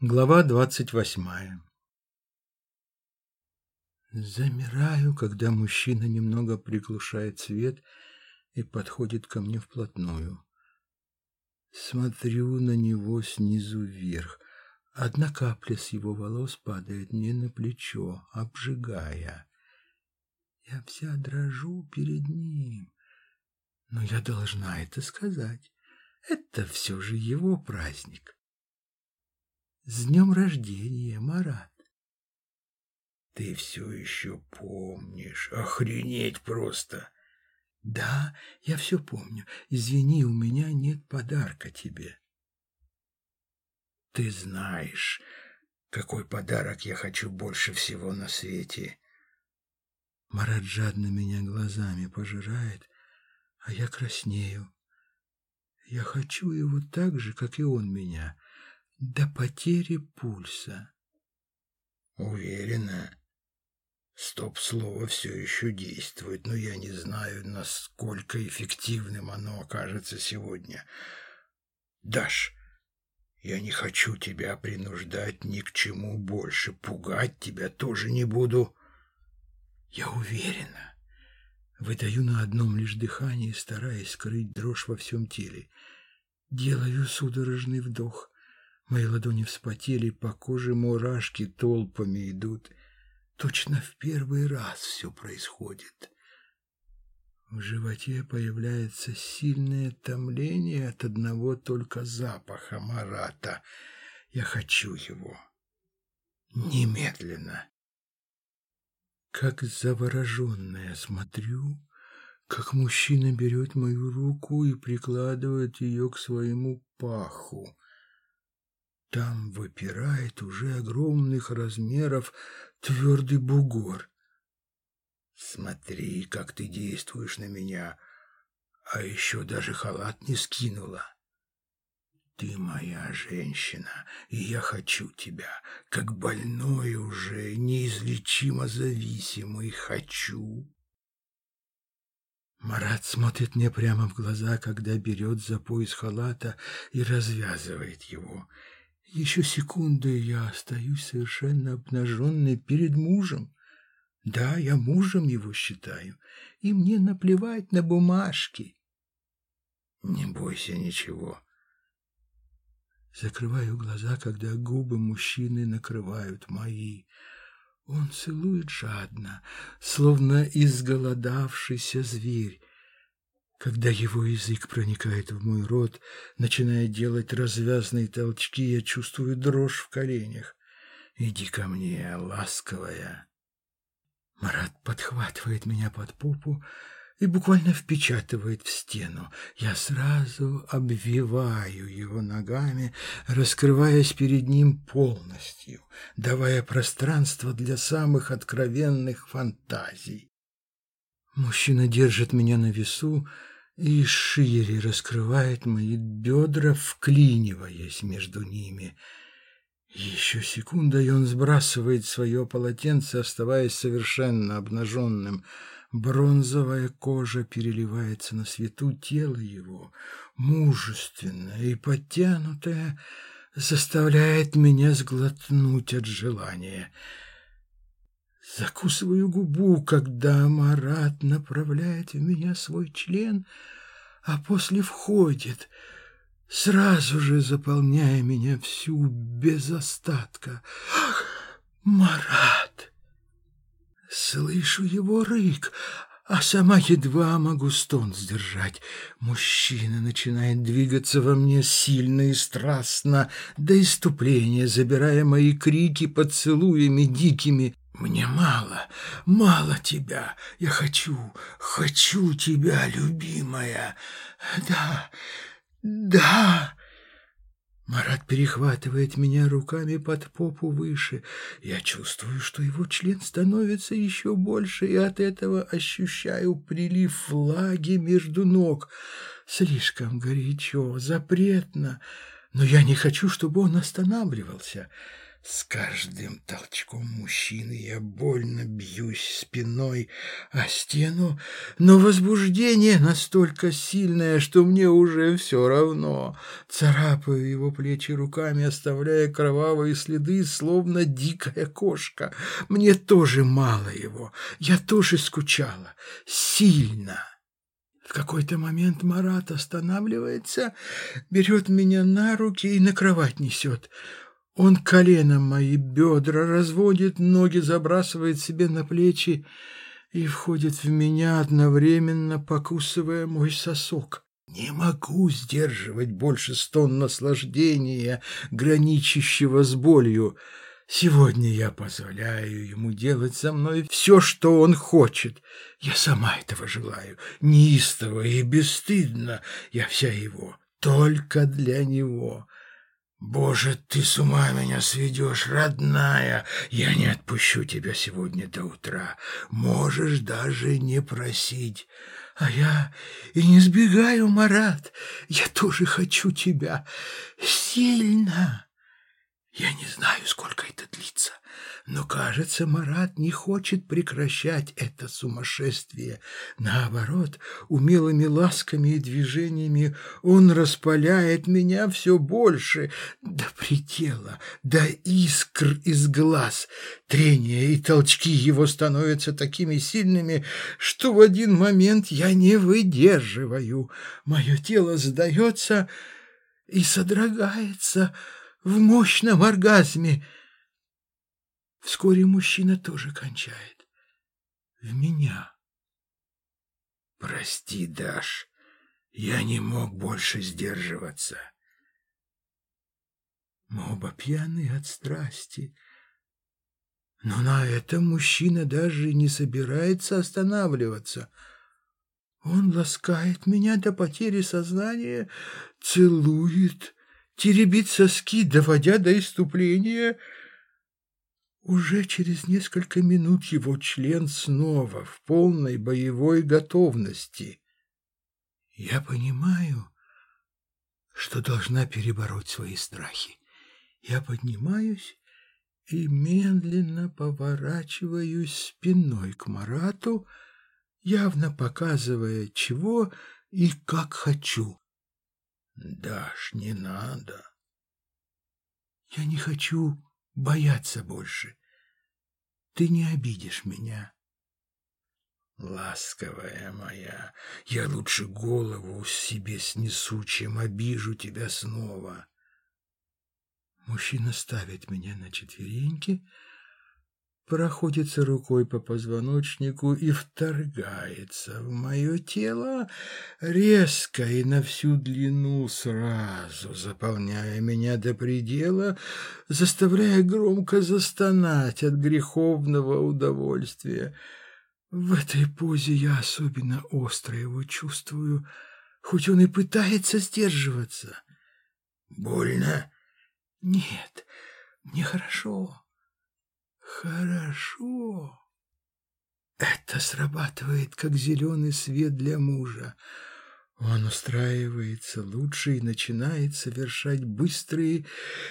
Глава двадцать восьмая Замираю, когда мужчина немного приглушает свет и подходит ко мне вплотную. Смотрю на него снизу вверх. Одна капля с его волос падает мне на плечо, обжигая. Я вся дрожу перед ним, но я должна это сказать. Это все же его праздник. С днем рождения, Марат! Ты все еще помнишь. Охренеть просто. Да, я все помню. Извини, у меня нет подарка тебе. Ты знаешь, какой подарок я хочу больше всего на свете. Марат жадно меня глазами пожирает, а я краснею. Я хочу его так же, как и он меня, до потери пульса. Уверена? Стоп-слово все еще действует, но я не знаю, насколько эффективным оно окажется сегодня. Даш, я не хочу тебя принуждать ни к чему больше, пугать тебя тоже не буду. Я уверена. Выдаю на одном лишь дыхании, стараясь скрыть дрожь во всем теле. Делаю судорожный вдох. Мои ладони вспотели, по коже мурашки толпами идут. Точно в первый раз все происходит. В животе появляется сильное томление от одного только запаха Марата. Я хочу его. Немедленно. Как завороженная смотрю, как мужчина берет мою руку и прикладывает ее к своему паху. Там выпирает уже огромных размеров твердый бугор. Смотри, как ты действуешь на меня, а еще даже халат не скинула. Ты моя женщина, и я хочу тебя, как больной уже, неизлечимо зависимый, хочу. Марат смотрит мне прямо в глаза, когда берет за пояс халата и развязывает его. Еще секунду, и я остаюсь совершенно обнаженной перед мужем. Да, я мужем его считаю, и мне наплевать на бумажки. Не бойся ничего. Закрываю глаза, когда губы мужчины накрывают мои. Он целует жадно, словно изголодавшийся зверь. Когда его язык проникает в мой рот, начиная делать развязные толчки, я чувствую дрожь в коленях. «Иди ко мне, ласковая!» Марат подхватывает меня под попу, и буквально впечатывает в стену. Я сразу обвиваю его ногами, раскрываясь перед ним полностью, давая пространство для самых откровенных фантазий. Мужчина держит меня на весу и шире раскрывает мои бедра, вклиниваясь между ними. Еще секунда, и он сбрасывает свое полотенце, оставаясь совершенно обнаженным — Бронзовая кожа переливается на свету, тело его, мужественное и подтянутое, заставляет меня сглотнуть от желания. Закусываю губу, когда Марат направляет в меня свой член, а после входит, сразу же заполняя меня всю без остатка. Ах, Марат! Слышу его рык, а сама едва могу стон сдержать. Мужчина начинает двигаться во мне сильно и страстно, до иступления, забирая мои крики поцелуями дикими. Мне мало, мало тебя. Я хочу, хочу тебя, любимая. Да, да. Марат перехватывает меня руками под попу выше. Я чувствую, что его член становится еще больше, и от этого ощущаю прилив влаги между ног. Слишком горячо, запретно, Но я не хочу, чтобы он останавливался. С каждым толчком мужчины я больно бьюсь спиной о стену, но возбуждение настолько сильное, что мне уже все равно. Царапаю его плечи руками, оставляя кровавые следы, словно дикая кошка. Мне тоже мало его, я тоже скучала, сильно. В какой-то момент Марат останавливается, берет меня на руки и на кровать несет. Он коленом мои бедра разводит, ноги забрасывает себе на плечи и входит в меня, одновременно покусывая мой сосок. Не могу сдерживать больше стон наслаждения, граничащего с болью. Сегодня я позволяю ему делать со мной все, что он хочет. Я сама этого желаю, неистово и бесстыдно. Я вся его, только для него. «Боже, ты с ума меня сведешь, родная! Я не отпущу тебя сегодня до утра. Можешь даже не просить. А я и не сбегаю, Марат. Я тоже хочу тебя. Сильно!» Я не знаю, сколько это длится, но, кажется, Марат не хочет прекращать это сумасшествие. Наоборот, умелыми ласками и движениями он распаляет меня все больше, до предела, до искр из глаз. Трения и толчки его становятся такими сильными, что в один момент я не выдерживаю. Мое тело сдается и содрогается, в мощном оргазме. Вскоре мужчина тоже кончает. В меня. Прости, Даш, я не мог больше сдерживаться. Мы оба пьяны от страсти. Но на этом мужчина даже не собирается останавливаться. Он ласкает меня до потери сознания, целует, теребит соски, доводя до иступления. Уже через несколько минут его член снова в полной боевой готовности. Я понимаю, что должна перебороть свои страхи. Я поднимаюсь и медленно поворачиваюсь спиной к Марату, явно показывая, чего и как хочу. Даш, не надо. Я не хочу бояться больше. Ты не обидишь меня. Ласковая моя, я лучше голову себе снесу, чем обижу тебя снова. Мужчина ставит меня на четвереньки, проходится рукой по позвоночнику и вторгается в мое тело резко и на всю длину сразу, заполняя меня до предела, заставляя громко застонать от греховного удовольствия. В этой позе я особенно остро его чувствую, хоть он и пытается сдерживаться. Больно? Нет, мне хорошо. Хорошо. Это срабатывает, как зеленый свет для мужа. Он устраивается лучше и начинает совершать быстрые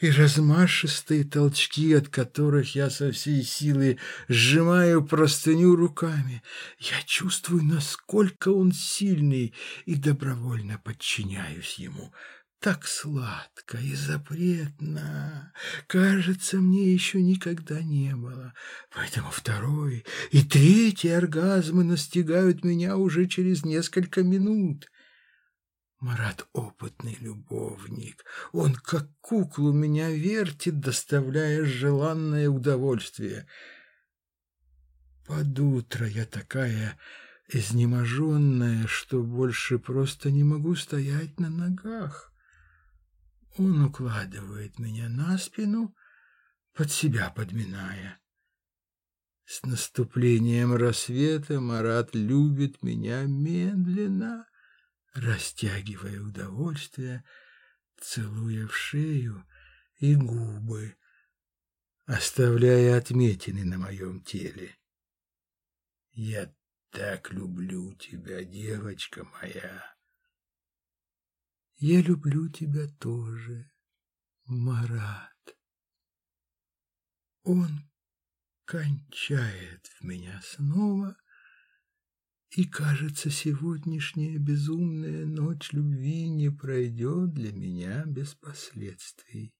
и размашистые толчки, от которых я со всей силы сжимаю простыню руками. Я чувствую, насколько он сильный, и добровольно подчиняюсь ему так сладко и запретно. Кажется, мне еще никогда не было. Поэтому второй и третий оргазмы настигают меня уже через несколько минут. Марат опытный любовник. Он как куклу меня вертит, доставляя желанное удовольствие. Под утро я такая изнеможенная, что больше просто не могу стоять на ногах. Он укладывает меня на спину, под себя подминая. С наступлением рассвета Марат любит меня медленно, растягивая удовольствие, целуя в шею и губы, оставляя отметины на моем теле. Я так люблю тебя, девочка моя. Я люблю тебя тоже. Марат. Он кончает в меня снова, и, кажется, сегодняшняя безумная ночь любви не пройдет для меня без последствий.